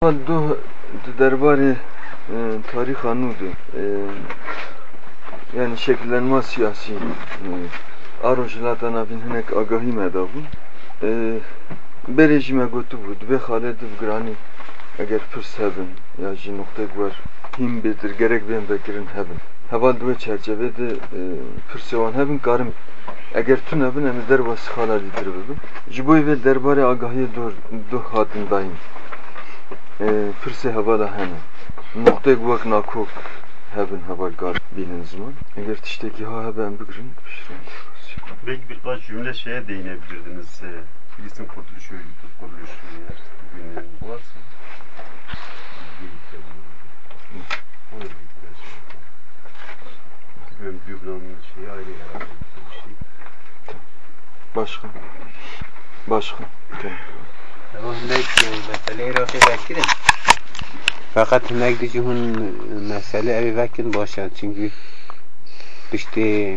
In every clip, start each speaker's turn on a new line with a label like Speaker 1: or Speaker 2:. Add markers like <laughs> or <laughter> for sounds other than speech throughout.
Speaker 1: دو درباره tarih anıydı. yani şekillenme siyasi arojlatan abin hinek agahi medabun. به rejime gotu bud ve Halid Grani eğer pırs hebin ya ji nokta var him bedir gerek ben bekirin hebin. Heval dve çerçevede pırsevan hebin karım eğer tün hebin emi derbas hala ditir bibin. Jiboy ve derbare agahi dur du hatin Pırse hevala hemen. Nokta vak nakok hebin heval gar bilin zaman. Eğer tişteki ha hebben bigrin pişirin.
Speaker 2: Belki birkaç cümle şeye değinebilirdiniz. Filistin kurtuluşu, YouTube kuruluşu eğer bugün varsa. Lübnan'ın şeyi ayrı herhalde şey.
Speaker 1: Başka. Başka.
Speaker 3: Ama Hünek mesele Iraki Bekir'in. Fakat hünek dici hun mesele Ebi Bekir başa. Çünkü işte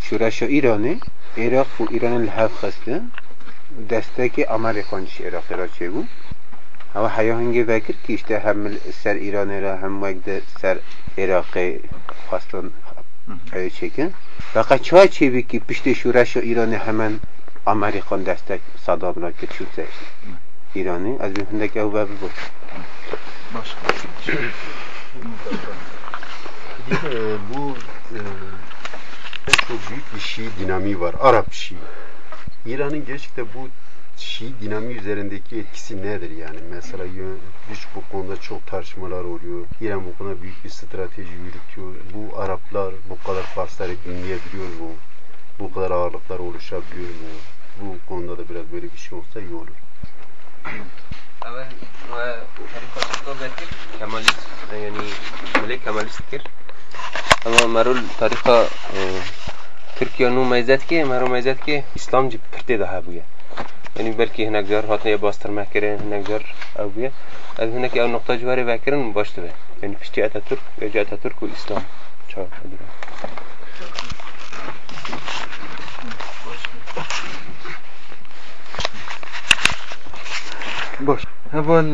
Speaker 3: şuraşa İran'ı Irak bu İran'ın hafızı desteki Amerikan işi Irak'ı raçı şey bu. Ama hayahıngi Bekir ki işte hem ser İran'ı ra hem vekde ser Irak'ı faslan öyle çekin. Fakat çay çevik ki işte şuraşa İran'ı hemen Amerikan destek Saddam Rakı Türk'e. Bir hündeki ev babi bu
Speaker 1: Başka.
Speaker 2: Bir de bu e, çok büyük bir Şii dinamiği var. Arap Şii. İran'ın gerçekten bu Şii dinamiği üzerindeki etkisi nedir yani? Mesela hiç bu konuda çok tartışmalar oluyor. İran bu konuda büyük bir strateji yürütüyor. Bu Araplar bu kadar Farsları dinleyebiliyor mu? Bu kadar ağırlıklar oluşabiliyor mu? Bu konuda da biraz böyle bir şey olsa iyi olur.
Speaker 4: اول و طریقه خطاب ذکر کمالیست یعنی ملی کمالیست کر اما مرو طریقه ترکیه نو میزد که مرو میزد که اسلام جی پرته ده بویه یعنی بلکه هنک جار هاتنه باستر مکره هنک جار او بویه از هنک او نقطه جواری بکرن باشته به یعنی پشتی اتاتürk یا اتاتürk و اسلام چهار
Speaker 1: Boş. Heval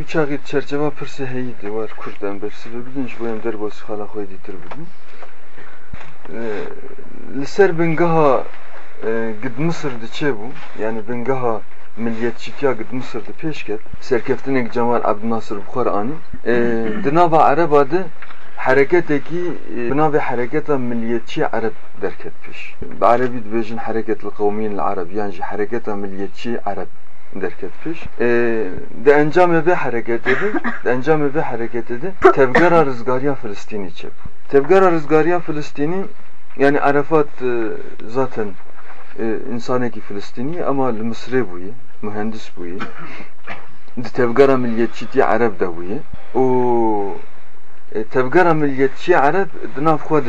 Speaker 1: uçakit çerçeve pırsı heyidi var kurdan bersi ve bilinç bu emder bası hala koydidir bugün. Ee, Liser bengaha e, gid Mısır diçe bu. Yani bengaha milliyetçilikya gid Mısır'da peşket. Serkeftinek Cemal Abdülnasır Bukhar anı. Ee, Dinava Araba'da hareketeki e, binavi hareketa milliyetçi Arap derket peş. Arabi dibejin hareketli kavmiyin Arab. Yani hareketa milliyetçi Arap. E, de encam ve hareket edin. De encam ve hareket edin. Tevgara rızgariya Filistini çep. Tevgara rızgariya Filistini yani Arafat zaten insaneki Filistini ama Mısri bu mühendis bu De tevgara milliyetçi Arab da bu O tevgara milliyetçi Arab dinav xwed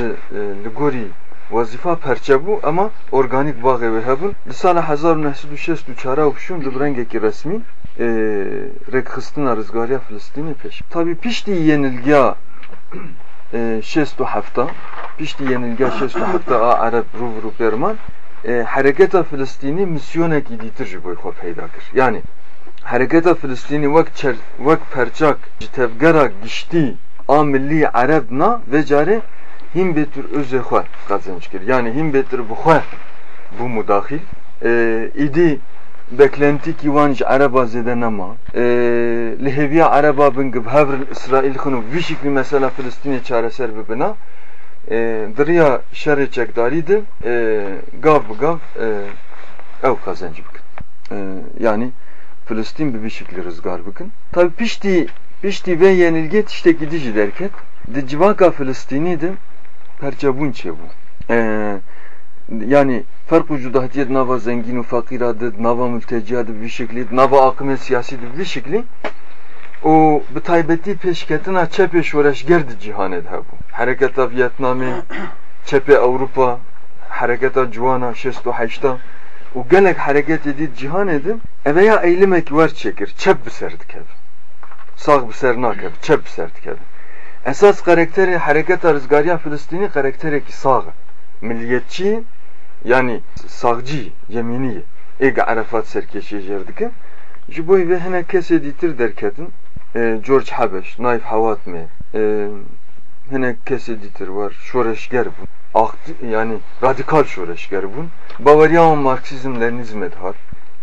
Speaker 1: li gorî وظیفه پرچه بو اما ارگانیک باقی و هبون لسال 1964 و شون دبرنگه که رسمی رک خستن رزگاری فلسطینی پیش tabi pişti yenilgiya şestu hafta pişti yenilgiya şestu hafta a Arap ruv ruv berman hareketa Filistini misyona giditir ji boy xwe peyda kir yani hareketa Filistini vek çer vek perçak ji tevgera gişti a milli Arab na ve cari him betür özü xwe kazanç kir. Yani him betür bu xwe bu mudahil. E, idi beklenti ki van ji Araba zede nema. E, liheviya Araba bin gib hevril İsrail vi şekli mesela Filistin'e çareser bibina. E, diriya şerri çekdari de e, gav gav e, ev kazancı bikin. E, yani Filistin bir şekli rızgar bikin. Tabi pişti pişti ve yenilgi işte gidici derken de civaka De perçebun çebu. Ee, yani fark cudahiyet nava zengin fakir adı, nava mülteci adı bir şekli, nava akıme siyasi bir şekli. O bi taybeti peşketina çepe şoreş gerdi cihan edhe bu. Hareketa Vietnam'ı, çepe Avrupa, hareketa Cuana, şestu haşta. O gelek hareket edip cihan edim. Eveya eylemek var çekir, çep biserdik ev. Sağ biser nakev, çep biserdik ev. Esas karakteri hareket rızgariya Filistini karakteri ki sağ. Milliyetçi yani sağcı, yemini. Ege Arafat serkeşi jerdike. Ji bo ve hene kesê dîtir derketin e, George Habeş, Naif Hawatme e, hene kesê dîtir var şoreşger. Akti, yani radikal şoreşger bûn. Bavariya Marksizm Leninizm edhar.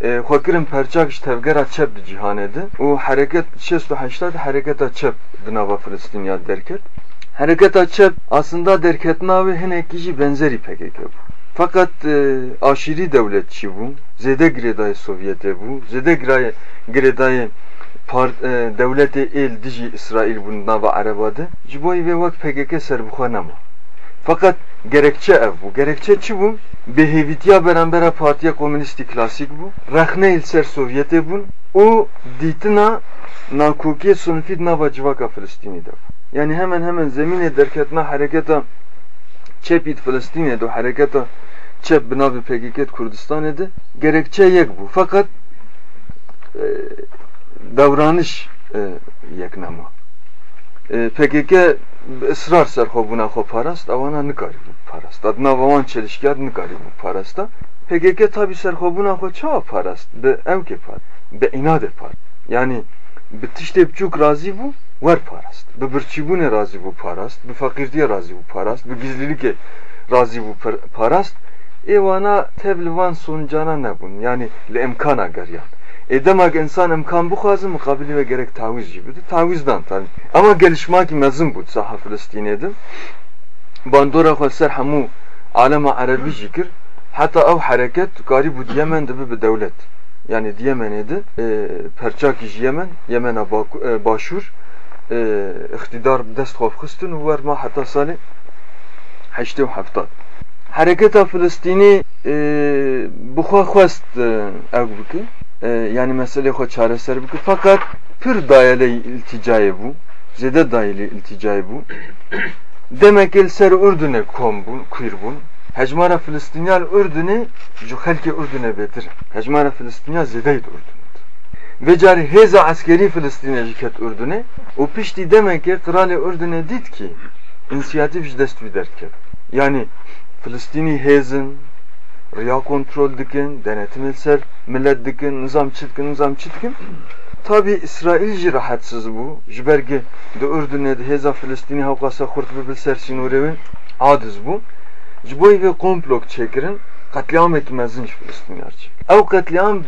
Speaker 1: E, Xwekirin perçak ji tevgera çep di cîhanê de û hereket 68 hareketa çep di nava Filistîniya derket. Hareketa çep aslında derketina ve hinekî jî benzerî PKK bû. Fakat e, aşiri devletçi bu, zede giredayı Sovyet'e bu, zede giredayı, giredayı par, e, devleti el diji İsrail bu nava Arabadı. Ciboy ve vak PKK serbukhanama. Fakat gerekçe ev bu. Gerekçe çi bu? Behevitiya berambera partiya komünisti klasik bu. Rahne il ser Sovyet'e bu. O ditina nakukiye sunfid nava civaka Filistini de. Yani hemen hemen zemine derketna hareketa çepit Filistin'e de hareketa çep binavi PKK Kurdistan'e de gerekçe yek bu. Fakat e, davranış e, yeknama. E, PKK ısrar serxobuna xo parast avana nikari bu parast. Adına vavan çelişkar nikari bu parasta. PKK tabi serxobuna xo çava parast. Be evke par. Be inade par. Yani bi tişte bçuk razı bu var parast. Bi birçibune razı bu parast. Bi fakirdiye razı bu parast. Bi gizlilike razı bu parast. Evana tevlivan sonucana ne bun? Yani le imkana geryan. E demek insan imkan bu kazı mukabili ve gerek taviz gibidir. Tavizdan tabi. Ama gelişmek mezun bu saha Filistin'edim. Bandora xweser hemû alema Arabi jikir. Hatta ev hareket gari bu Yemen de bir devlet. Yani Yemen'e de e, perçak ji Yemen, Yemen'a e, başur e, iktidar dest xwe xistin û werma heta salê heştê û heftat. Hareketa Filistînî e, bixwe xwest ew bike. E, yani mesele xwe çareser bike. Fakat pir dayele ilticayê bû. Zêde dayelê ilticayê bû. Demek el ser Ürdün'e kom bûn, kuyr bûn. Hecmara Filistiniyal Ürdün'e ju xelkê Ürdün'e betir. Hecmara Filistiniya zêdeydi Ürdün. Ve cari heza askeri Filistin'e jiket Ürdün'e. O pişti demek ki Krali Ürdün'e dit ki inisiyatif ji dest derket. Yani Filistini hezin, riya kontrol dikin, denetim ser millet dikin, nizam çitkin, nizam çitkin. Tabi İsrailci rahatsız bu. Jiberge de Ürdün'e de heza Filistini havkasa kurt bibil ser sinurevi adiz bu. Jiboy ve komplok çekirin katliam ekmezin Filistinler çek. Ev katliam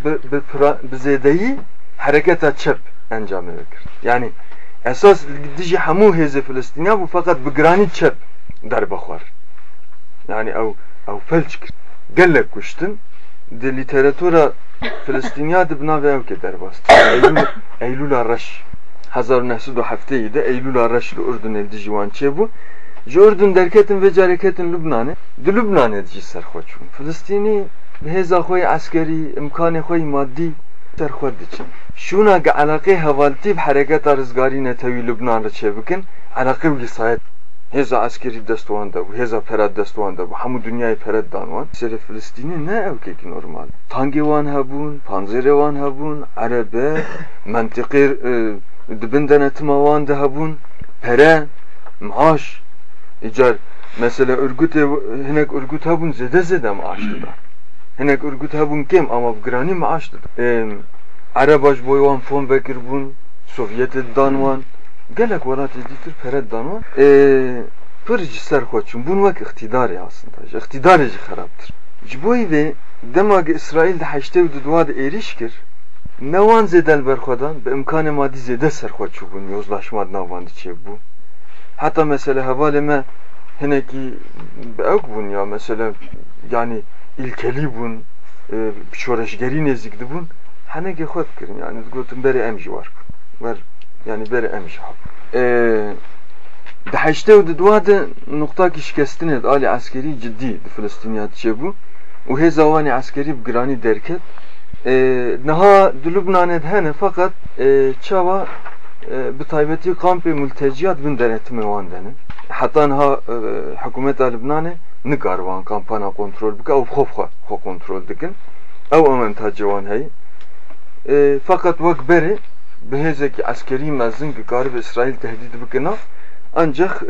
Speaker 1: bi zedeyi hareketa çep encam verir. Yani esas diji hemu heze Filistiniya bu fakat bi grani çep derbaxwar. Yani ev ev kir. Gelek kuştin de literatura Filistiniya de bina ve ev ke derbast. Eylül Eylül Araş 1907 de Eylül Araş li Ürdün el dijiwan çebu. Ji Ürdün derketin ve careketin Lübnan'e. De Lübnan'e dici serxoçun. Filistini heza xoy askeri imkanı xoy maddi serxwed diçin. Şuna ge alaqe hevalti hareketa rizgarî netewî Lübnan re çebikin. Alaqe wî sayet heza askeri destwan da bu, heza perad destwan da bu. Hemû dünyayê perad danwan. Serê Filistînî ne evkekî normal. Tangê wan hebûn, panzerê wan hebûn, erebe, <laughs> mentiqê dibin denetima wan de hebûn, pere, maaş, icar mesela örgüt hinek örgüt hebûn zede zede maaş didar. Hinek örgüt hebûn kem ama grani maaş didar. Arabaş boy wan fon vekir bûn, Sovyetê dan wan, gelek welatê dîtir peret dan wan. Pir ji ser xweçûn bûn wek iktidarê aslında. Xerabtir. Ji bo vê dema İsrail de heştê û di duwa de êriş kir, ne wan zêde berxwedan bi imkanê madî zêde serxweçû bûn yozlaşma navan diçêbû. Hatta mesela hevalê me hinekî ew bûn ya mesela yani ilkelî bûn, şoreşgerî nêzik dibûn, henekê xwe dikirin yani digotin berê em jî war bûn. Wer yani berê em jî hat. Di heştê û di duwa de nuqtakî şikestinê di diçêbû û hêza wanê askerî bi giranî derket. Niha di Lübnanê de hene fakat çawa bi taybetî kampê mülteciyat bin denetimê wan dene. Heta niha hikûmeta Lübnanê nikar wan kampana kontrol bike ew xwe xwe kontrol dikin. Ew avantajê wan heye. Fakat wek berê bi hêzekî askerî mezin ki karib İsrail tehdît bikina ancak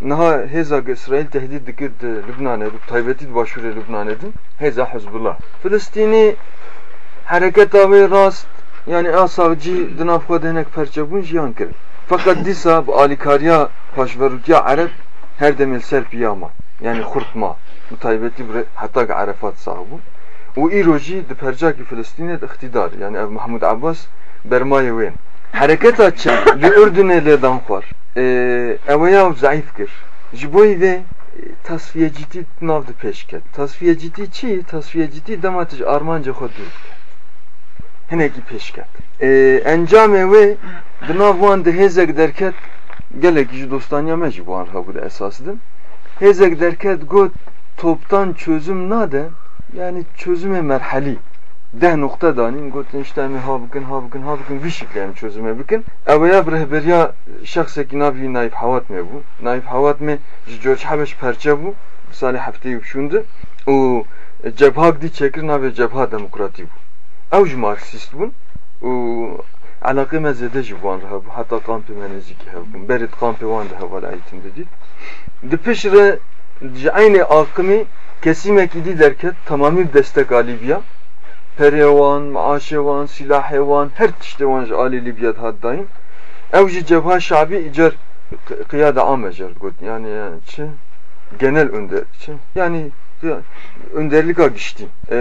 Speaker 1: niha hêza İsrail tehdît dikir di Lübnanê bi taybetî di başûrê Lübnanê din hêza Hizbullah. Filistînî hareketa wê rast yani asavcı dınav xwe de hinek perçe bûn jiyan kir. Fakat dîsa bi alîkariya paşverukiya Arab her demel ser piyama. Yani xurtma. Bu taybeti bre hatta Arafat sahibu. O îrojî di percakî Filistinê de iktidar. Yani ev Abbas bermayê wên. Hareketa çi li Ürdünê lêdan xwar. Ew ya zayıf kir. Ji bo vê tasfiyecîtî nav di pêş ket. Tasfiyecîtî çi? Tasfiyecîtî dema tij armanca xwe dûr bike. Hinekî pêş ket. Encamê wê di nav wan di hêzek derket gelekî ji dostaniya me jî wan hebû de esas din. Hêzek derket got toptan çözüm nade yani çözüme merhali deh nokta danin gotin işte mi ha bikin ha bikin ha bikin bir şekilde yani çözüme bikin ev ya rehberiya şahse ki navi naif havat me bu. Naif havat me George Habeş perçe bu. Misali haftayı şundu o cebha di çekir navi cebha demokrati bu. Ev marksist bun. O alakı mezede jivan raha bu. Hatta kampi meneziki hev berit kampi wan da heval eğitim dedi. Di peşre aynı akımı kesimek idi derket tamamı destek Libya perêwan, maaşewan, silahêwan, her tiştê ji alî Libyad hat dayîn. Ew ji cebha şabî îcer qiyada am ecer got. Yani yani çi? Genel önder çi? Yani önderlika giştî. E,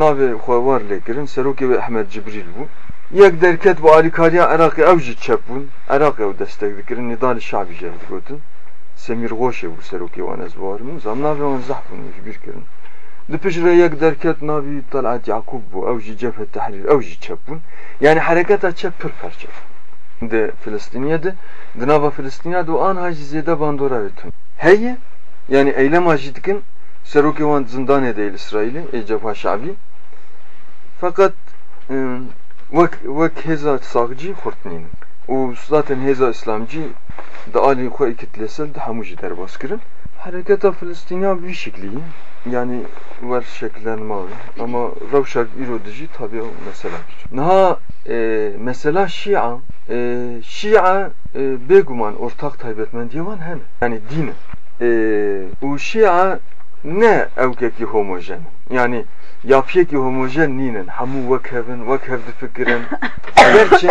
Speaker 1: navê xwe war lê kirin Serokê ve Ehmed Cibrîl bû. Yek derket bu alîkariya Iraqê ew jî çep bûn. Iraqê ew destek dikirin nidalî şabî jê digotin. Semîr Xweşê bû serokê wan ez barim. Zam navê wan zeh bûn ji bir kirin. Talat Yakub bu ev jî cephe tahrir ev jî çep bûn. Yani hareketa çep pir perçe. De Filistiniyede di nava Filistiniya de an hacı zêde bandora vetin. Heye yani eylem wan zindanê de İsrailê ê cepha şabî. Fakat wek hêza saqcî xurtnîn. û zaten hêza İslamcî di alî xwe kitlesel hemû jî derbas kirin. Hareketa Filistiniya bir şekli yani var şekillenme var ama revşak irodici tabi o mesela Naha e, mesela Şia e, Şia e, beguman ortak taybetmen diyevan hen yani dini e, o Şia ne evkeki homojen? Yani yapyeki homojen ninin hamu vekevin vekev di fikirin. <laughs> Gerçi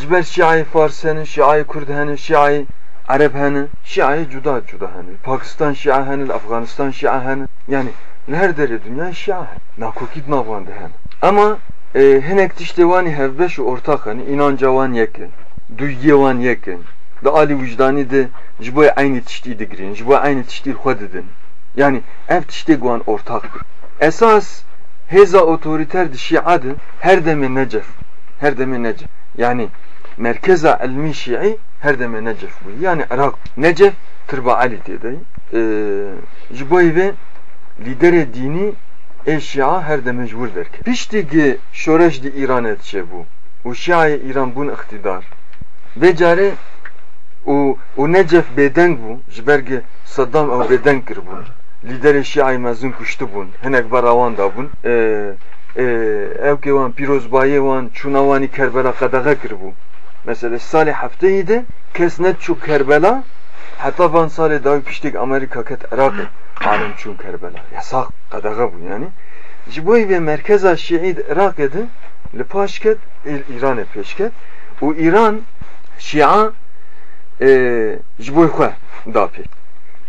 Speaker 1: Ciber Şia'yı Farsenin, Şia'yı Kürdenin, Şia'yı Arap hani, Şia'yı cuda cuda hani. Pakistan Şia hani, Afganistan Şia hani. Yani her dere dünya Şia hani. Nakokid navandı hani. Ama e, hinek tiştevani hevbeş ortak hani, inanca van yekin. Duygu van yekin. Da ali vicdani de jiboy aynı tişti digirin, jiboy aynı tişti xwedidin. Yani ev tişti guan. Esas heza otoriter di Şia'dı her deme necef. Her deme necef. Yani merkeza ilmi Şii her deme Necef bu. Yani Irak. Necef tırba Ali dedi. Ee, Jiboy ve lidere dini eşya her de mecbur derken. Piştigi şoreş di İran etçe bu. U Şia'yı İran bun iktidar. Ve care o o Necef beden bu. Jiberge Saddam ev beden kir bu. Lider Şia'yı mezun kuştu bun. Henek baravan da bun. Ee, e, ev ke wan pirozbaye wan çunavani Kerbela qadağa kir bu. Mesela salih hafteydi kes net çu Kerbela hatta van salih daha piştik Amerika ket Irak alem çun Kerbela yasak qadağa bu yani. Jiboy ve merkeza Şii Irak edi li paşket İran'e peşket u İran Şia e, jiboy xwe da pe.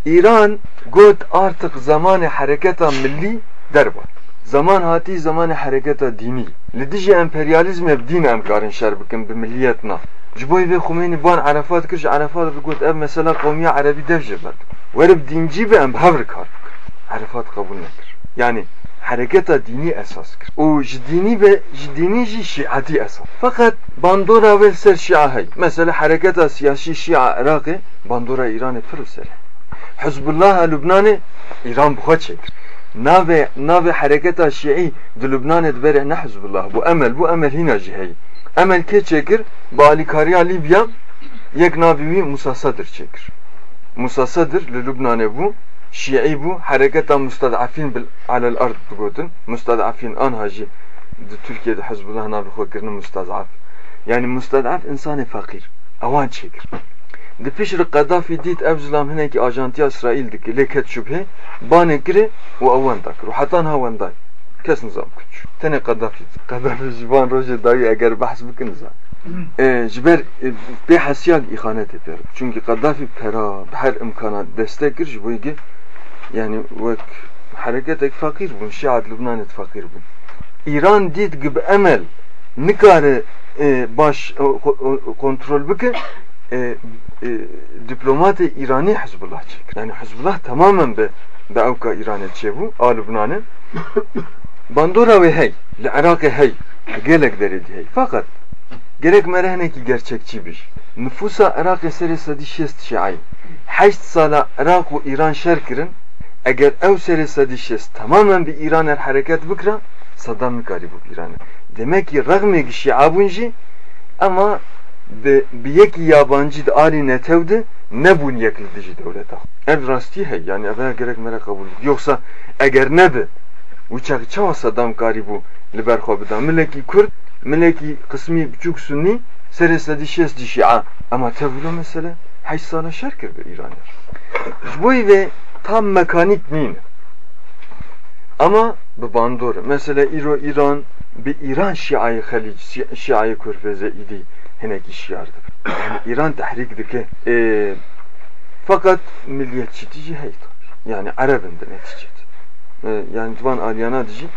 Speaker 1: İran got artık zamanı hareketa milli derbar. Zaman hati zaman hareketa dini. Lidiji emperyalizm ev din em karin şer bikin bi milliyetna. Jiboy ve Xumeyni ban Arafat kirş Arafat got ev mesela kavmiye Arabi devje berd. Verib dinci be em havr kar Arafat kabul nekir. Yani hareketa dini esas kir. O dini ve dini şiati esas. Fakat bandora ve ser şia hay. Mesela hareketa siyasi şia Irak'ı bandora İran'ı pır ser. Hizbullah Lübnan'ı İran buha çekir. Nave nave hareketa Şii di Lübnan edbere ne Hizbullah? Bu emel bu emel hina cihey. Emel ke çekir? Balikariya Libya yek navivi musasadır çekir. Musasadır li Lübnan'e bu. Şii bu. Hareketa mustadafin bil alel ard digotin mustadafin an haji di Türkiye'de Hizbullah navi xwekirni mustadaf. Yani mustadaf insanı fakir. Avan çekir Di pişr Qaddafi dit ev zilam hinekî ajantiya İsrail dike lê ket şübhe û ewan dakir û hetan hewan day. kes nizam kuç. Tene Kaddafi Kaddafi jivan roje dayı eğer bahs bikin nizam e, jiber e, be hasiyag ihanet eder. Çünkü Kaddafi pera her imkana destek gir jiboyge yani vek hareketek fakir bun şiat Lübnanet fakir bun. İran did gibi emel nikare e, baş kontrol bike e, diplomatı İrani Hizbullah çekir. Yani Hizbullah tamamen be be avka İran'e çevu, a Lübnan'ı. <laughs> Bandora ve hey, li Irak'e hey, gelek deredi hey. Fakat gerek merehne ki gerçekçi bir. Nüfusa Irak eseri sadi şest şiay. Haşt sala Irak ve İran şerkirin eğer ev seri sadi şest tamamen bir İran el hareket bikra Saddam mikari bu İran'ı. Demek ki rağmen ki şia bunji ama bir yeki yabancı da ali netevdi ne bun yekildici devlete. El rasti hey yani evvel gerek mere kabul. Yoksa eğer ne de uçak çava Saddam garibu liber khobida mileki Kürt mileki kısmi buçuk sunni seresedi şes di şia ama tevlo mesele haş sana şerkir be İran'ır. Bu ve tam mekanik neyine? Ama bu bandur. Mesela İro İran bir İran Şia'yı Halic, Şia'yı Körfez'e idi hinek iş yardı. Yani İran tahrik dike. E, fakat milliyetçi dici heyt. Yani Arabın da neticede. E, yani Divan Alyana dici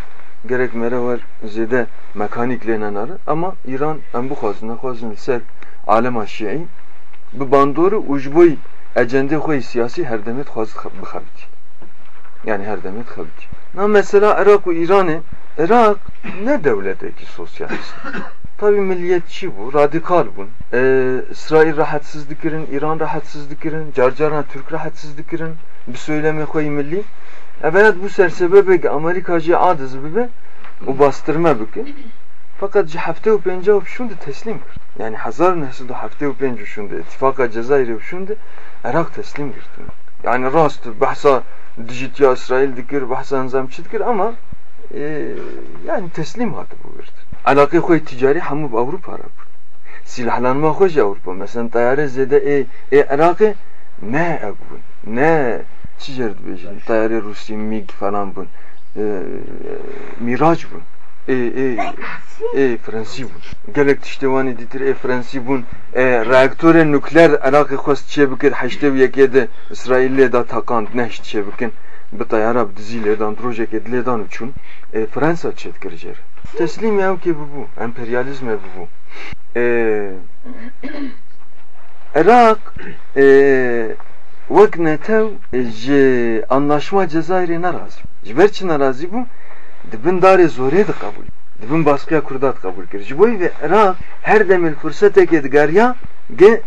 Speaker 1: gerek mere var zede mekanik lenenarı ama İran en bu khazına khazın ser alem Şia'yı bu bandoru ucboy ecende koy siyasi her demet khaz bıxabit. Yani her demet xabit. Na mesela Irak ve İran'ı Irak ne devleti ki sosyalist? Tabi milliyetçi bu, radikal bu. Ee, İsrail rahatsız dikirin, İran rahatsız dikirin, carcarına Türk rahatsız dikirin. Bir söyleme koyu milli. Evet bu sersebebe Amerikacı adız bibe o bastırma bükü. Fakat hafte u penca şundu teslim kır. Yani hazar nesli hafte u penca şundu. İttifaka Cezayir'e şundu. Irak teslim girdi. Yani rast bahsa dijitya İsrail dikir, bahsa nizam dikir ama yani teslim hadı bu verdi. Alakı koy ticari hamu Avrupa Arap. Silahlanma hoş Avrupa. Mesela tayare zede e, e Irak'ı ne egbun, ne çicerdi bejin. Tayare Rusya MiG falan bun. E, e, Miraç bun. E, e, e, Fransi bun. Gelek tiştevani ditir e Fransi bun. E, reaktöre nükleer Irak'ı khost çebikir. Haştev yekede İsrail'le da takand neşt çebikin. bi tayara bi dizî lêdan rojekê dilêdan û çûn e, Fransa çêtkir jê re teslîm ew kê bibû emperyalizmê bibû e, Irak e, wek netew ji anlaşma Cezayirê nerazî ji ber çi nerazî bû dibin darê zorê diqebûl dibin baskıya Kurda kabul kir ji bo ve Irak her demel fırsatekê digeriya ge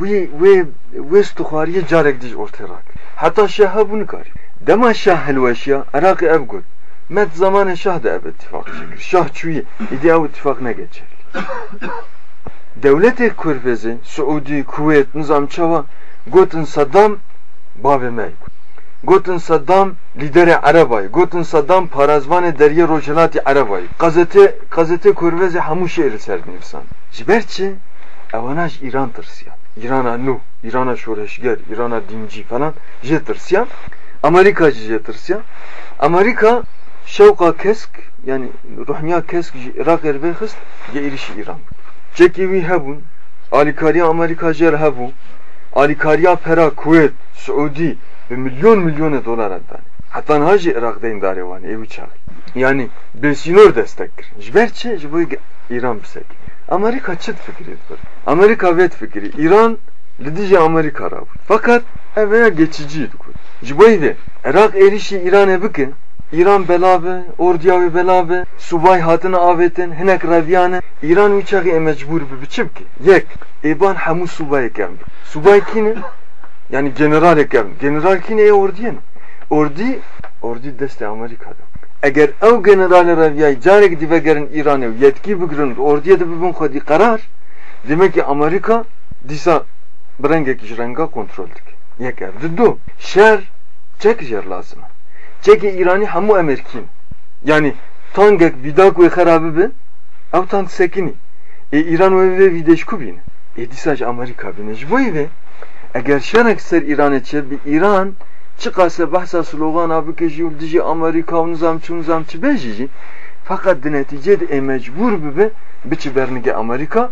Speaker 1: wê wê wê stixwariye carek dij ortaya rak. Heta şeha bunu kari Dema şah helveşya Irak ev. Met zamanı şah da ev ittifak çekir. Şah çuyi idi ev ittifak ne geçer. Devlet-i Körfezi, Suudi, Kuveyt, Nizam Çava gotin Saddam bavemey. Gotin Saddam lideri Arabay. Gotin Saddam parazvanı derye rojelati Arabay. Gazete gazete Körfezi hamu şehri serdinivsan. Jiberçi evanaj İran tırsıyan. İran'a nu, İran'a şoreşger, İran'a dinci falan je tırsıyan. Amerika tırsya. Amerika şevka kesk yani ruhniya kesk Irak erbe xist ye irişi İran. Cekivi hebun alikariya Amerika jer hebu alikariya pera Kuveyt Suudi ve milyon milyon dolar addan. Hatta hacı Irak deyin darevani evi çağ. Yani besinor destektir. Jberçe jbu İran bisek. Amerika çıt fikri Amerika vet fikri. İran lidice Amerika rabu. Fakat evvela geçiciydi. Jiboyde Irak erişi İran'e bükün İran belave, ordiyavi belave, subay hatına avetin, hinek ravyane, İran uçağı mecbur bir biçim ki. Yek, eban hamu subay kem. Subay kine? Yani general kem. General kine e ordiyen. Ordi, ordi deste Amerika'da. Eğer ev general ravyayı carek divegerin İran'e yetki bugürün ordiye de bibin khodi karar, demek ki Amerika disa brengek jrenga kontrol dik. Yek ev. Duddu. Şer çek jer lazım. Çeki İrani hamu emerkin. Yani tangek vidak ve harabi be ev tang sekini. E İran ve ve videş kubin. E disaj Amerika binej bu ve eğer şanak ser İran etçe bir İran çıkasa bahsa slogan abi keji ul diji Amerika nizam çu nizam çi beji fakat di neticede e mecbur bibe biçi bernige Amerika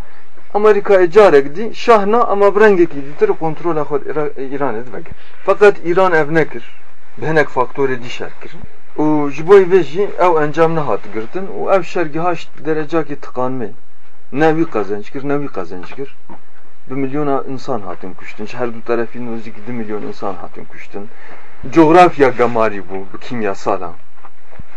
Speaker 1: Amerika'ya carek di şahna ama brengeki ditir kontrola İran edvek. Fakat İran ev Benek faktörü. O jiboy veji ev encam ne hat girdin. O ev şergihaş derece ki tıkanme. Nevi kazanç kir, nevi kazanç kir. Bir milyona insan hatın kuştun. Her du tarafın özü gidi milyon insan hatın kuştun. Coğrafya gamari bu, bu kimyasal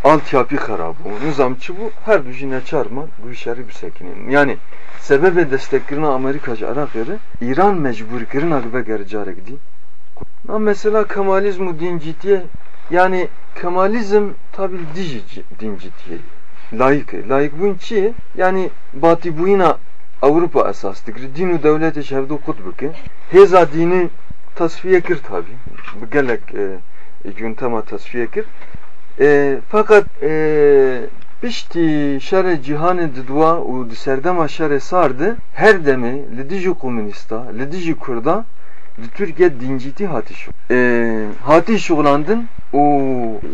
Speaker 1: altyapı harabı, nizamçı bu, her düzine çarma, bu işleri bir sekinin. Yani sebebe desteklerini Amerikacı Arap yeri, İran mecbur kirin akbe gercara gidi. Ama mesela Kemalizm din ciddiye, yani Kemalizm tabi din ciddiye. Layık, layık bunun çi, yani Batı buyuna Avrupa esas dikri, dinu devleti şevdu kutbuki, heza dini tasfiye kir tabi, bu gelek e, güntema tasfiye kir. E, fakat e, pişti şere cihanı didwa u serdema şere sardı her demi lidiji komünista, lidiji kurda Türkiye dinciti hati şu. E, hati şuğlandın o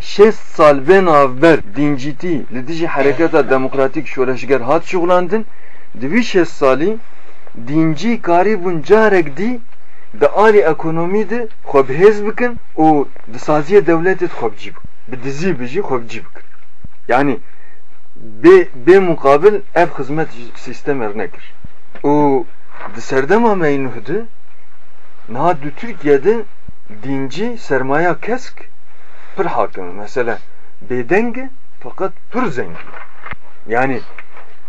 Speaker 1: şes sal ben avber dinciti lidiji hareketa demokratik şureşger hat şuğlandın. Di şes sali dinci karibun carek di da ali ekonomi de xob hez bikin û di saziye devletê xwe bicî bikin bi dizî bijî xwe bicî bikin. Yani bê bê mukabil ev hizmet sistemer nekir û di serdema du Türkiye'de dinci sermaya kesk pir hakim mesela bêdeng fakat pir zengin yani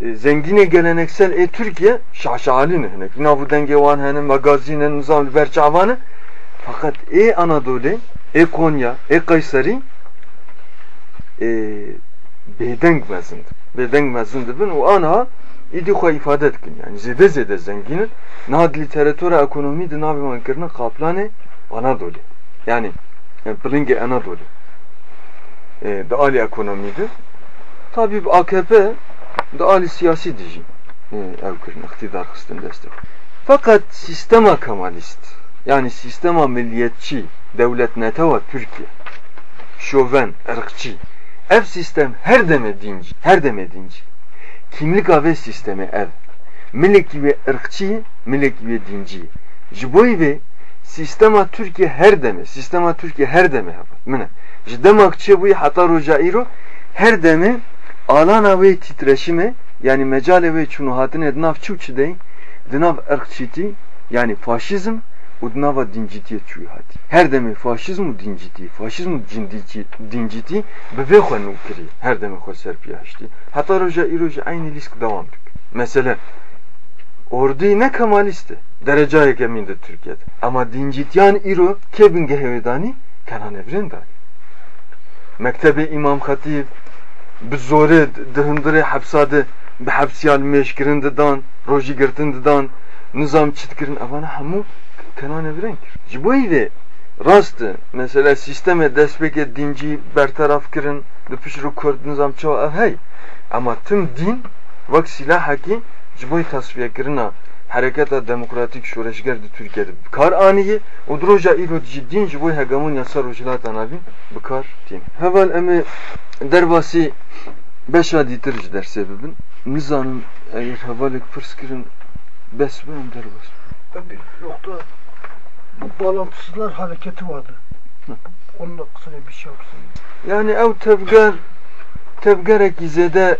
Speaker 1: e, zengine geleneksel e Türkiye şaşalin hene. Navu denge wan hene magazinen nizam berçavanı. Fakat e Anadolu, e Konya, e Kayseri e bedeng mezind. Bedeng mezind bin o ana xo ifade etkin yani zede zede zenginin nad literatüra ekonomi de navi mankirine kaplane Anadolu. Yani, yani Blinge Anadolu. E, de ali ekonomiydi. Tabi AKP da ali siyasi dijin ev kirin iktidar xistin destek. Fakat sistema kemalist yani sistema milliyetçi devlet neteva Türkiye şoven, ırkçı ev sistem her deme dinci, her deme dinci. Kimlik ave sistemi ev. Milek ve ırkçı, milek ve dinci. Jiboy ve sistema Türkiye her deme, sistema Türkiye her deme. Mine. Jidemak çe bu hatar rojairo her deme alana ve titreşime yani mecale ve çunuhatın ednav çuçidey dinav ırkçiti yani faşizm u dinava dincitiyet çuyhati. Her deme faşizm u dinciti, faşizm u dinciti bebe xwe nukiri. Her deme xwe serpiyaşti. Hatta roja iroja aynı lisk devam dik. Mesela ordu ne kemalisti. Dereceye geminde Türkiye'de. Ama dincityan iro kebin gehevedani kenan evren dani. Mektebi İmam Hatip bi zorê di hundirê hepsa de bi hepsiyan mêşkirin didan, rojî girtin didan, nizam çitkirin evana hemû kir. Ji bo vê rast mesela sisteme destpêkê dincî bertaraf kirin di pişrû Kurd nizam çawa ev hey. Ama tüm din vek silahekî ji bo tasfiyekirina hareketa demokratik şoreşger di Türkiye'de kar aniye o droja ilo ciddin ji bo hegemonya sar rojilata navîn bikar tîn. Heval em derbasî beşa dîtir ji dersê bibin. Nizanim eğer hevalek pirs kirin bes bi em derbas.
Speaker 5: Bir nokta bağlantısızlar hareketi vardı. Onunla kısaca bir şey yapsın.
Speaker 1: Yani ev tevger tevgerek izede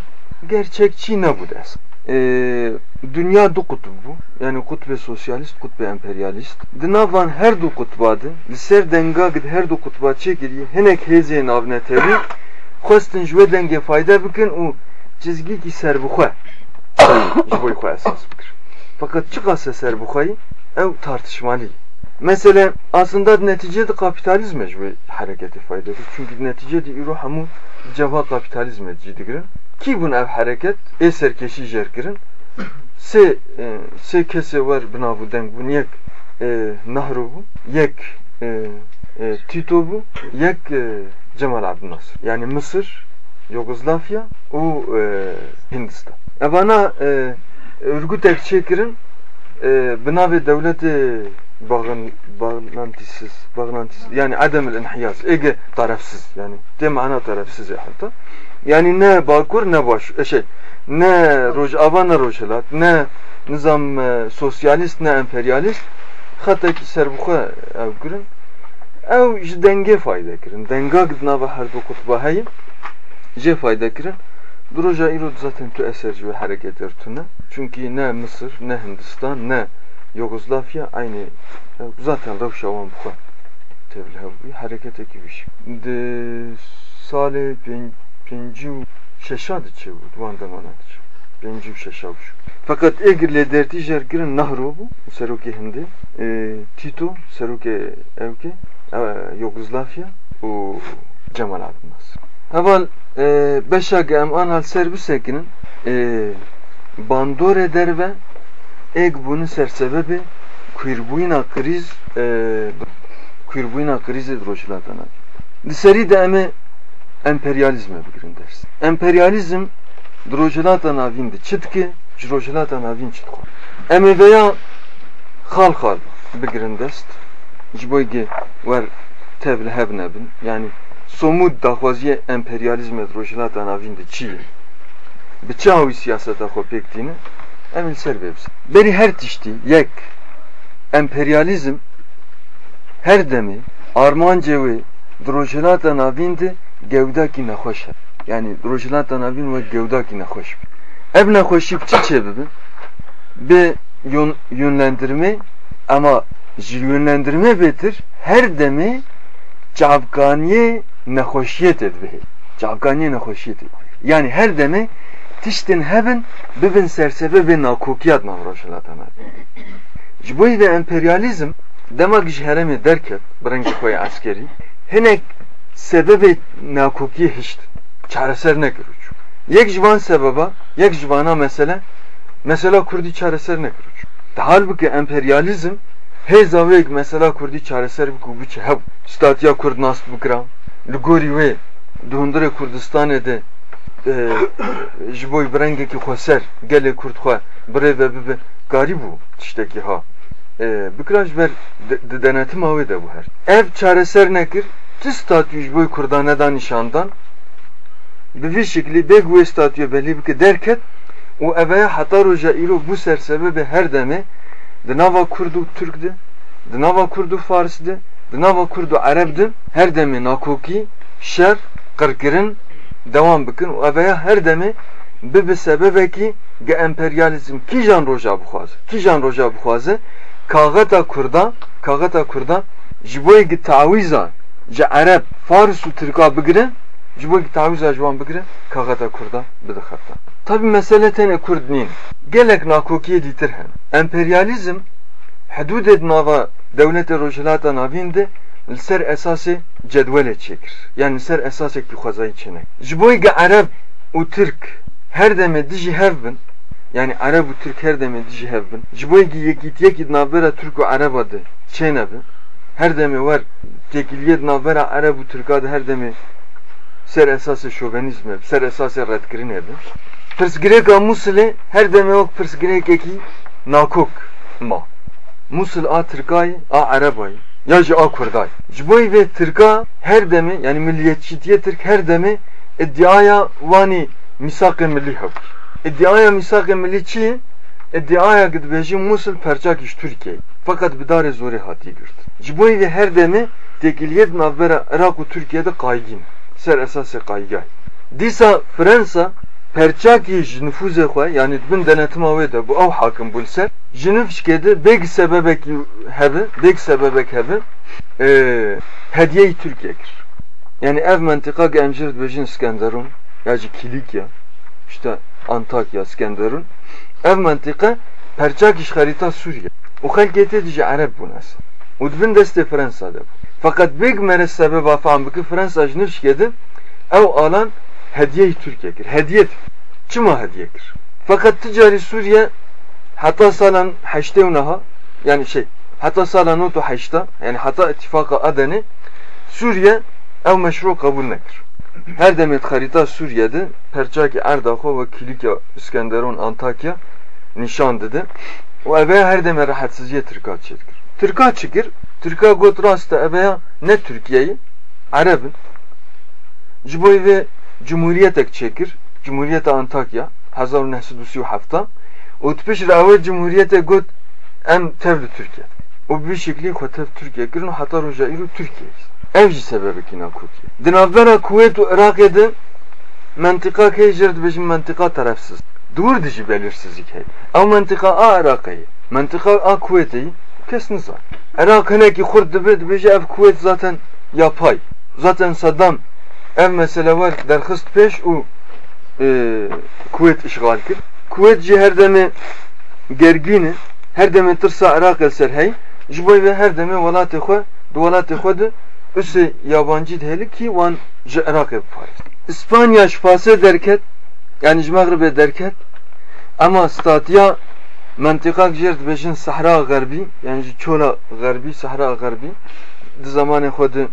Speaker 1: gerçekçi ne bu ders? Ee, dünya du kutup bu. Yani kutbe sosyalist, kutbe emperyalist. Dinavan her du kutbadı. Liser denga gid her du kutba çekiri. Henek heze navne tevi. Xwestin jwe denge fayda bikin û çizgi ki serbixwe. <coughs> Ji bo xwe esas bikir. Fakat çıkasa serbixweyi ev tartışmalı. Mesela aslında neticede kapitalizm mecbur hareketi faydası. Çünkü neticede iro hamu ceva kapitalizm edigirin. Ki bun ev hareket e serkeşi jerkirin. Se e, se kese var bina bu deng bun yek e, nahru bu, yek e, e, Tito bu, yek e, Cemal Abdülnasır. Yani Mısır, Yugoslavya, o e, Hindistan. Evana e, örgüt ekçekirin e, bina ve devleti bağın, bağlantısız, bağlantısız yani adem inhiyaz, ege tarafsız yani de mana tarafsız hatta. Yani ne bakur ne baş, e, şey ne rojava ne rojhelat, ne nizam e, sosyalist ne emperyalist hatta ki serbuxa ev kirin ev ji denge fayda kirin. Denga gidna ve her du kutba hayim je fayda kirin. Duruca irod zaten tu eserci ve hareket ertune. Çünkü ne Mısır, ne Hindistan, ne Yugoslavya aynı e, zaten revşavan bu tevle bir hareket ekibiş. De sale pen pencu şeşadı çevir duvandan anadı. Pencu şeşavuş. Fakat egirle derti jergirin nahro bu seroke hindi. E, Tito seroke evke e, Yugoslavya o Cemal Abdülnasır. Heval e, beşa gem anal serbisekinin e, bandor eder ve ek bunu sersebebi kurbuyna kriz e, kurbuyna kriz droşlatana. Diseri de eme emperyalizme bigirin dersin. Emperyalizm droşlatana vindi çıtki, droşlatana vin çıtko. Eme veya hal hal bigirin dest. Jiboyge var tevle hebnebin. Yani somut daxwaziye emperyalizme droşilata navinde çi bi çawi siyaseta xwe pêk tîne em li ser vebsin. Berî her tiştî yek emperyalizm her demê armancê wê droşilata navîn de gewdakî nexweş e. Yani droşilata navîn ve gewdakî nexweş be. Ev bi çi çêbibin? Bi yönlendirme ama yönlendirme betir her demê cavganiye nehoşiyet edbehi. Cavganiye nehoşiyet Yani her deme tiştin hevin bibin sersebe ve nakukiyat mavroşulatana. Jiboy ve emperyalizm demek ji heremi derket brengi koy askeri hinek sebebi nakukiye hiçt çareser ne kırıç. Yek jivan sebeba yek jivana mesele mesela Kurdi çareser ne kırıç. Halbuki emperyalizm hezavek mesela Kurdi çareser bu bu çehab statya Kurd nast bukra Ligori ve Dundure Kurdistan'e de jiboy brengeki xoser gele Kurd xwe bire ve bibe garibu tiştekî ha. Bikraj ver de denetim avê de bu her. Ev çareser nekir ti statü ji boy Kurdan neda nişandan bi vî şeklî bêg wê statüye belî bike derket û eveye heta roja îro bu sersebebe her deme di nava Kurd û Türk de di nava Kurd û Fars de di nava Kurd û Ereb de her demê nakokî şer qirkirin devam bikin û eveye her demê bibe sebebekî ge emperyalizm kîjan roja bixwaze kîjan roja bixwaze kaxeta Kurda kaxeta Kurda ji bo yekî tawîza ji Ereb Fars û Tirka bigirin ji bo yekî tawîza ji bigirin kaxeta Kurda bidixebta Tabi mesele tene Kurd nîn. Gelek nakokiyê dîtir hene emperyalizm hududê nava devleta rojhilata navîn esasê cedwelê çêkir yani li ser esasekî xwezayî çene ji bo ge Ereb û Türk her demê dijî hev bin yani Ereb û Türk her demê dijî hev bin ji bo yekîtiyekî navbera Türk û Ereba de çêne bin her demê wer tekiliyê navbera Ereb û Türka de her demê ser esasê şovenizme ser esasê redkirinê bin pirsgirêka Musilê her demê wek pirsgirêkekî nakok ma Musul a Türkayı a Arabayı ya ji a Kurdayı. Ji Türka her demi yani milliyetçiliğe Türk her demi iddiaya vani misak-ı milli havur. İddiaya misak-ı milli çi? İddiaya gidbeji Musul perçak iş Türkiye. Fakat bidare zori hati gürt. Ji boy ve her demi tekiliyet navbera Irak u Türkiye'de kaygin. Ser esası kaygay. Disa Fransa perçakî ji nüfuzê xwe yani bin denetima wê de bu ew hakim bûn ser ji nifşkê bêg sebebekî hebe bêg sebebek hebe hediyeyê Türkiye kir. Yani ev mentika em jî dibêjin Skenderun ya jî Kilikya işte Antakya Skenderun ev mentika perçakî ji xerîta Sûriye û xelkê tê ji Ereb bûn es û dibin destê Fransa de fakat bêg mere sebeba fam bike Fransa ji nifşkê de ew alan hediye Türkiye kir. Hediyet. Çima hediye kir. Fakat ticari Suriye hatta salan haşte unaha yani şey hatta salan otu haşta yani hatta ittifaka adeni Suriye ev meşru kabul nekir. Her demet harita Suriye'de perçaki Erdaho ve Kilikya, İskenderun, Antakya nişan dedi. O eve her deme rahatsızlığı Türkiye çekir. Türka çıkır. Türka got rasta ebeya ne Türkiye'yi? Arabın. Jiboy ve Cumhuriyetek çekir, Cumhuriyet Antakya, Hazar Nehsudusi hafta, o tüpiş rava Cumhuriyete got em tevli Türkiye. O bir şekli kotev Türkiye girin hatar hoca iru Türkiye. Evci sebebi kina kutiye. Dinavvera kuvvet Irak edin, mentika kejird bizim mentika tarafsız. Dur dici belirsizlik hey. Ama mentika a Irak'ı, mentika a kuvveti kesin zar. Irak heneki kurd dibe dibe ev kuvvet zaten yapay. Zaten Saddam ev mesele var derhist peş o e, Kuveyt işgal kir. Kuveyt ji her deme gergini her deme tırsa Irak el serhey jiboy ve her deme velatı xwe du velatı xwe de üse yabancı dheli ki wan ji Irak ev Paris. İspanya şifası derket yani ji Maghrib'e derket ama statya منطقه جرد بجن صحرا غربی یعنی چولا غربی صحرا غربی di zamanı خود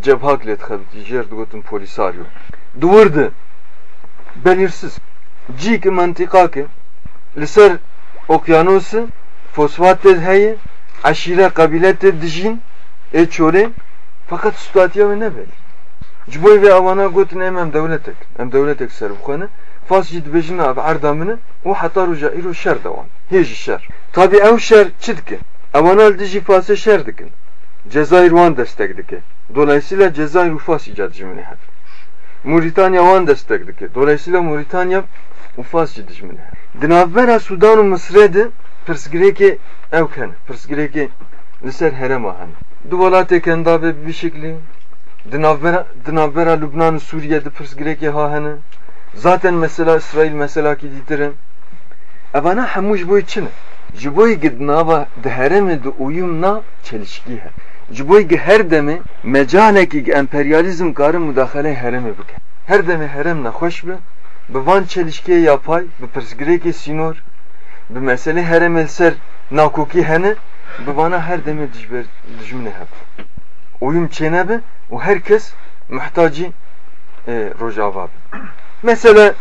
Speaker 1: cebhak let xebti jerd gotin polisario duvardı belirsiz cik mantıka ki liser okyanusu fosfat de heye aşire kabilet de dijin e çore fakat statya ve ne belli Ciboy ve avana gotin devletek em devletek ser bu konu fas jid bejin ab ardamını o hatta ruja ilo şer devam heji şer tabi ev şer çitki avanal diji fası şer dikin Cezayir wan destek dike dolayısıyla Cezayir ufas icat jimini hep Moritanya wan destek dike dolayısıyla Moritanya ufas jid jimini hep dinavbera Sudan u Mısır'dı pirsgireki evken pirsgireki liser herem ahan duvalate kenda ve bir şekli. Dinavbera dinavbera Lübnan Suriye'de pirsgireki hahanı zaten mesela İsrail mesela ki ditirin evana hamuş boy çine jiboy gidnava dehereme de uyumna çelişki he jiboy ge her deme mecaleki emperyalizm karı müdahale hereme bike her deme herem hoş be bi van çelişkiye yapay bi pirsgireki sinor. Bi mesele herem el ser nakuki hene bi vana her deme dijber dijmine hep. Uyum çene be o herkes muhtacı e, rojava be mesela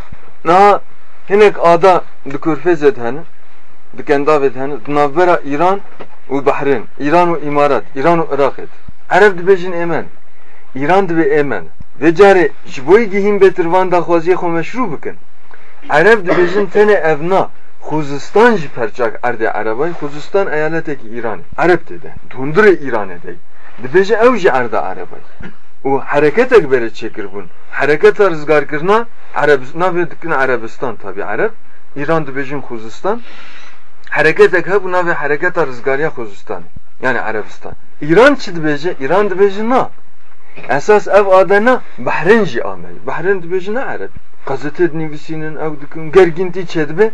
Speaker 1: na hinek ada dikörfez edhene dikenda vedhene navbera İran u Bahreyn, İran u İmarat, İran u Irak'et. Arab dibejin emen. İran dibe emen. Ve cari jboy gihin betirvan da xwaziye xo meşru bikin. Arab dibejin tene evna. Khuzistan ji perçak erde Arabay, Khuzistan eyaleteki İran. Arab dedi. Dundur İran edey. Dibejin ev ji erde Arabay. O hareket ekbere çekir bun. Hareket rızgar kirna Arabistan ve dikin Arabistan tabi Arab. İran dibejin Khuzistan hareket ek buna ve hareket rızgariya Khuzistan yani Arabistan. İran çi dibece? İran dibece na? Esas ev adana Bahreyn ji amel. Bahreyn dibece na Arab? Gazete nivîsînin ew dikin gergintî çedibe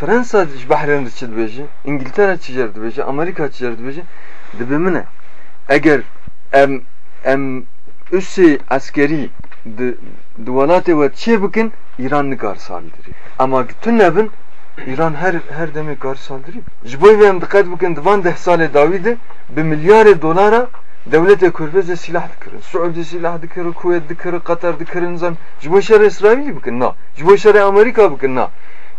Speaker 1: Fransa ji Bahreyn çi dibêje İngiltere çi cer dibêje Amerika çi cer dibêje dibe min e eger em em üssê askerî di welatê we çê bikin İran nikar saldırı ama nebin İran her her demek kar saldırı ji bo ve em dikkat bikin divan deh salê dawî de bi milyarê dolara devlete körfeze silah dikirin. Suudi silah dikirin, Kuvvet dikirin, Katar dikirin zam. Ji bo şerê İsrailî bikin na. Ji bo şerê Amerika bikin na.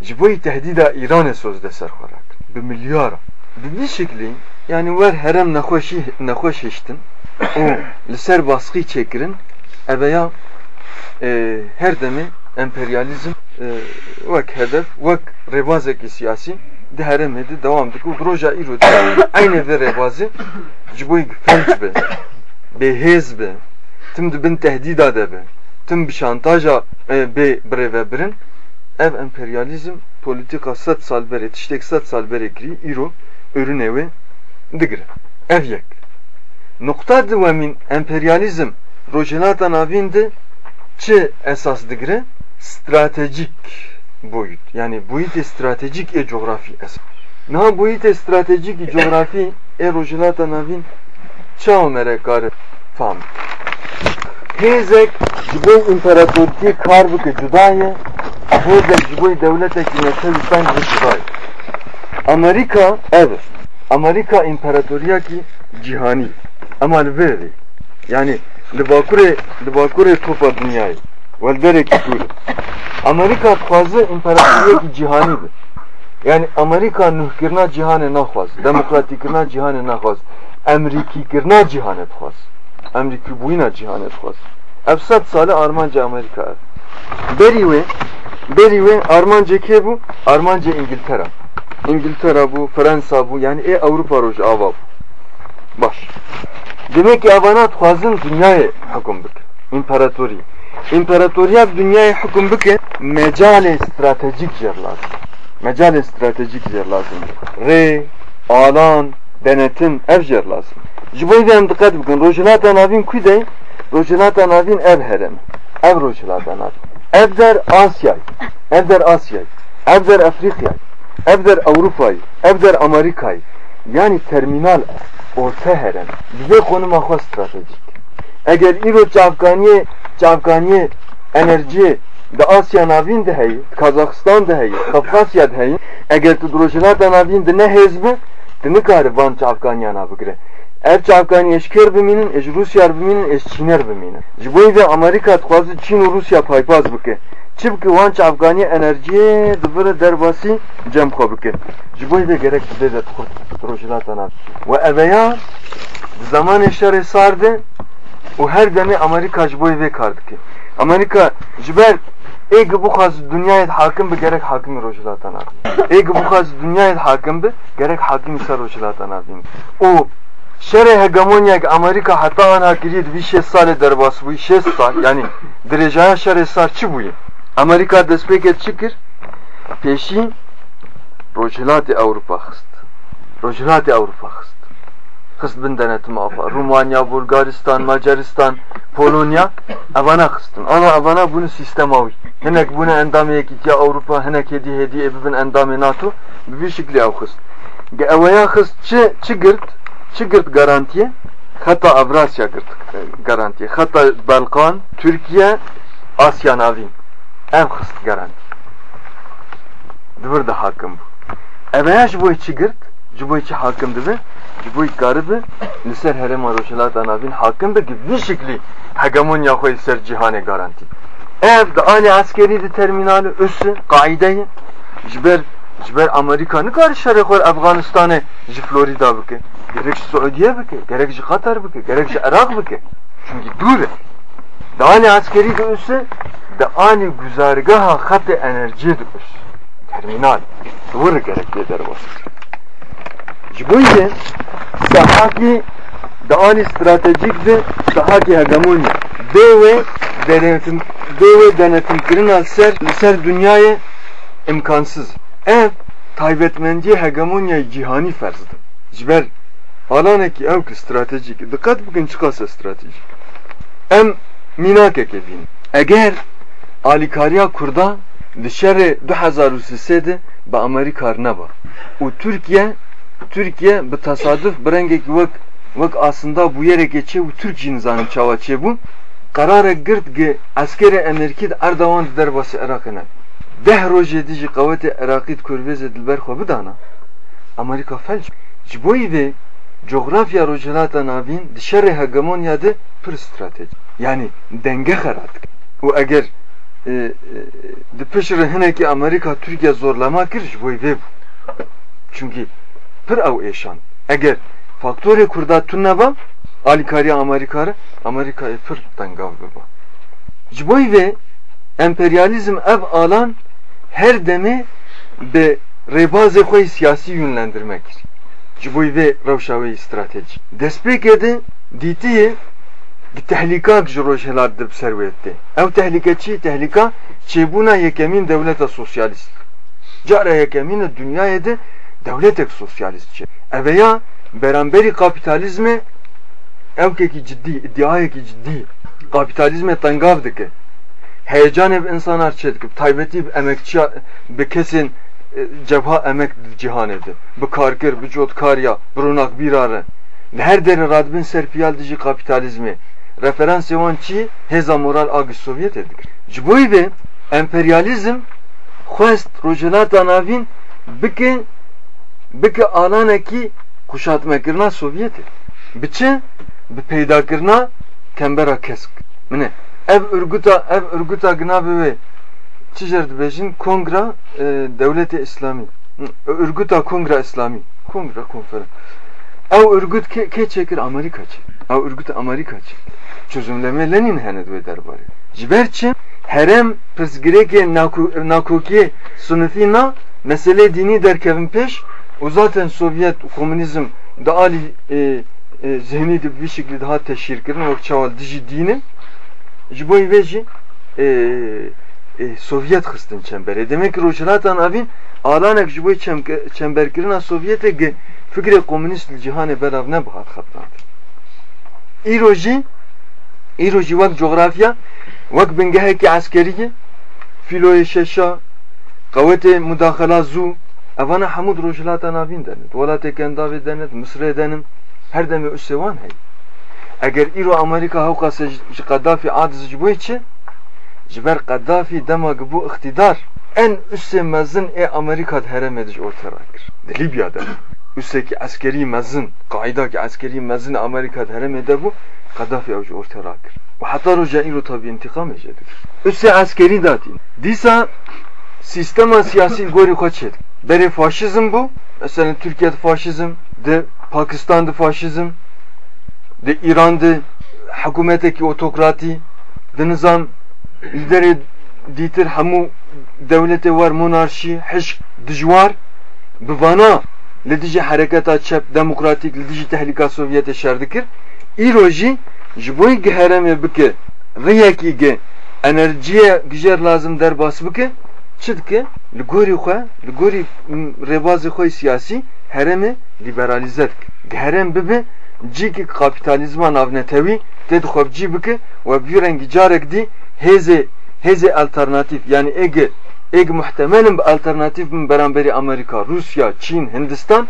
Speaker 1: Ji bo tehdida İranê de ser xwarak. Bi milyara. Bi bir şekli yani wer herem nexweşî nexweş hiştin. O li ser baskı çekirin. Eveya e, her demi emperyalizm vek hedef, vek revazeki siyasi deheremedi, devam dik. U droja îro aynı ve revazı ji bo felç be bêhêz be tim dibin tehdîda de be tim bi şantaja e, bê birêve birin. Ev emperyalizm politika sed sal berê tiştek sed sal berê kirî îro örünê wê digire ev yek. Nokta divemîn emperyalizm rojilata navîn de çi esas digire stratejik boyut. Yani boyut stratejik e coğrafi esas na boyut stratejik e coğrafi e rojilata navîn çaw mere kar fam. Hêzek ji bo împeratoriyê kar bike cuda ye hêzek ji bo devletekî Nesewîstan ji cuda ye Amerika ev Amerika împeratoriyekî cîhanî ama li vê re yani li bakurê li bakurê topa dünyayê welderekî tûr Amerika dixwaze împeratoriyekî cîhanî be yani Amerika nuhkirna cihanı nakhwaz demokratikirna cihanı nakhwaz Amerikikirna cihanı khwaz Ameriki buyna cihanı khwaz ev sed sale Armanca Amerika. Ev beri ve beri ve Armanca ke bu? Armanca İngiltere İngiltere bu Fransa bu yani e Avrupa roj ava bu. Baş. Demek ki avanat khwazın dünyaya hüküm bik imparatori İmparatoriya dünyaya hüküm bike mecale stratejik yer lazım. Mecale stratejik yer lazım. Re, alan, denetim ev yer lazım. Jiboy dem dikkat bakın. Rojilata navin kuydey. Rojilata navin ev herem. Ev rojilata navin. Ev der Asya. Ev der Asya. Ev der Afrika. Ev der Avrupa. Ev der Amerika. Yani terminal orta herem. Bize konum akva stratejik. Eğer İro Çavkaniye enerji de Asya navin de hey, Kazakistan de hey, Kafkasya de hey. Eğer tu drojina da navin de ne hezbi, de ne kare van Çavkaniya navigre. Ev Çavkaniye eşker biminin, eş Rusya biminin, eş Çiner biminin. Jiboy ve Amerika tkazı Çin Rusya paypaz bike. Çibki van Çavkaniye enerjiye dıvırı derbasi cem xo bike. Jiboy ve gerek de de drojina da navin. Ve eveya zaman şer sardı, و her demi Amerika ji boy vê kar dike. Amerika ji ber ê bu xaz dünyayê hakim bi gerek hakimî rojhilata navîn. Ê bu xaz dünyayê hakim bi gerek hakimî ser rojhilata navîn. û şerê hegemonyek Amerika heta anha kiriye di şêst salê derbas bûyî şêst sal yani dirêjaya şerê sar çi bûye? Amerika destpêkê çi kir? Pêşî rojhilatê Ewropa xist. Rojhilatê Ewropa xist. Xist bin denetim ava. Rumanya, Bulgaristan, Macaristan, Polonya avana xistin. Ama avana bunu sistemavi. Hinek bunu endameye git ya Avrupa, hinek hediye hediye ebibin endamı NATO bir şekilde av xist. Evaya çi girt, çi girt garantiye? Hatta Avrasya girt garantiye. Hatta Balkan, Türkiye, Asya navin. Ev xist garanti. Dıvır da hakim bu. Evaya ji boy çi girt, ji boy çi hakim dıvır. bu garibı liser herem aroşalat anavin hakim be bir şekli hegemonya koy ser cihane garanti. Ev de ani askeri de terminali üssü kaideyi. Jiber jiber Amerika ne kadar şerek var Afganistan'e ji Florida bike gerek Suudiye bike gerek ji Katar bike gerek ji Irak bike çünkü dur. Ani askeri de üssü da ani güzergaha hattı enerji de üssü. Terminal. Doğru gerek eder basır. Jiboyde sahaki daha stratejik de sahaki hegemonya. Deve denetim deve denetim kirin ser dünyaya imkansız. Ev taybetmenci hegemonya cihani ferzdir. Jiber alaneki ev ki stratejik. Dikkat bugün çıkarsa stratejik. Em minak ekebin. Eğer alikariya kurda dışarı 2003'de ba Amerika neba. O Türkiye Türkiye bi tasadüf brengek vek vek aslında bu yere geçe bu Türk cinzanı çavaçe bu karara girt ge askeri Amerikid Erdoğan derbası Irak'ına. Deh roje dici kavveti Irakid kurveze dilber xwe bidana. Amerika felç. Ji bo ve coğrafya rojelata navin dışarı hegemonya de pır strateji yani denge xerat u eğer e, e, pişre hineki Amerika Türkiye zorlama kir ji bo ve bu çünkü pır ew êşan eger faktörê kurda tu neba alîkariya Amerikarê Amerikayê pir tengav biba ji emperyalizm ev alan her demê bi rêbazê xwe siyasî yönlendirme kir ji bo vê rewşa wê stratejîk destpêkê de dîtiyê di tehlikak ji rojhilat di ser wê tehlike çi tehlika çêbûna yekemîn dewleta sosyalîst cara yekemîn dünyayê de devletek sosyalistçi. Eveya beraberi kapitalizme evkeki ciddi, iddiayeki ciddi kapitalizme tangav dike. Heyecan ev insanlar çedikip, taybeti emekçi be kesin cebha emek cihan evde. Bu karkır, bu cot karya, brunak bir arı. Her deri radbin serpiyal dici kapitalizmi. Referans yavan çi heza moral agi Sovyet edik. Ciboy ve emperyalizm xwest rojelata navin bikin bike ananekî kuşatmekirina Sovyetê bi çi bi peydakirina kembera kesk mine ev örgüta ev örgüta gina bi wê çi jer dibêjin kongra e, devleti İslami örgüta Kongre İslami. Kongre konferans. Ev örgüt ke, ke çekir Amerika çek. Ev örgüt Amerika çek. Çözümleme Lenin henet ve derbarı. Jiberçi herem pırsgireke nakoki sunufina mesele dini derkevin peş o zaten Sovyet komünizm da ali e, e, zihni bir şekilde daha teşhir kirin o çaval diji dinin jiboy veji e, e, Sovyet xistin çembere. Demek ki rojilatan avin alanek jiboy çember kirin Sovyet'e ge fikre komünist cihanı berav ne bahat xatlandı. İroji İroji vak coğrafya vak bengeheki askeriye filoye şeşa kavete mudakhala zu evana hamud rojilatan avin denet. Volate kendavi denet, Mısır'e denim. Her demi üssevan hey. Eğer İro Amerika havka se Kaddafi adiz jiboy çi jiber Kaddafi dema bu iktidar en üsse mezin e Amerika herem edici ortaya rakir. Libya'da üstteki askeri mezin, kaidaki askeri mezin Amerika herem ede bu Kaddafi avcı ortaya rakir. Ve hatta roja İro tabi intikam ecedir. Üsse askeri datin. Disa sistema siyasi gori koçet. Beri faşizm bu. Mesela Türkiye'de faşizm, de Pakistan'da faşizm, de İran'da hükümetteki otokrati, de nizam lideri ditir hamu devleti var monarşi, hişk, dijwar, bivana lidici harekata çep demokratik lidici tehlika Sovyete şerdikir. İroji jiboy gehereme bike riyaki ge enerjiye güjer lazım der bas bike çidke ligori xwe ligori rebazı xwe siyasi heremi liberalizet herem bibe ciki kapitalizma navnetevi ted xwebcî bike ve bir rengi carek di heze heze alternatif yani ege eg muhtemelin alternatif min beraberi Amerika, Rusya, Çin, Hindistan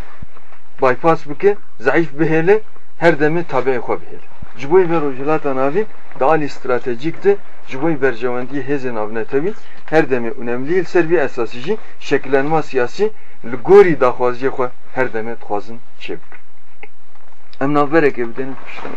Speaker 1: bypass bike zayıf bihele her demi tabi'i xwe bihele. Jiboy ver rojilata navi dali stratejikti. Jiboy bercevendi heze navnetevi her demi önemli servi esasıcı şekillenme siyasi ligori daxwaziye xwe her deme dixwazin çêbik. Em navbereke bidênin piştine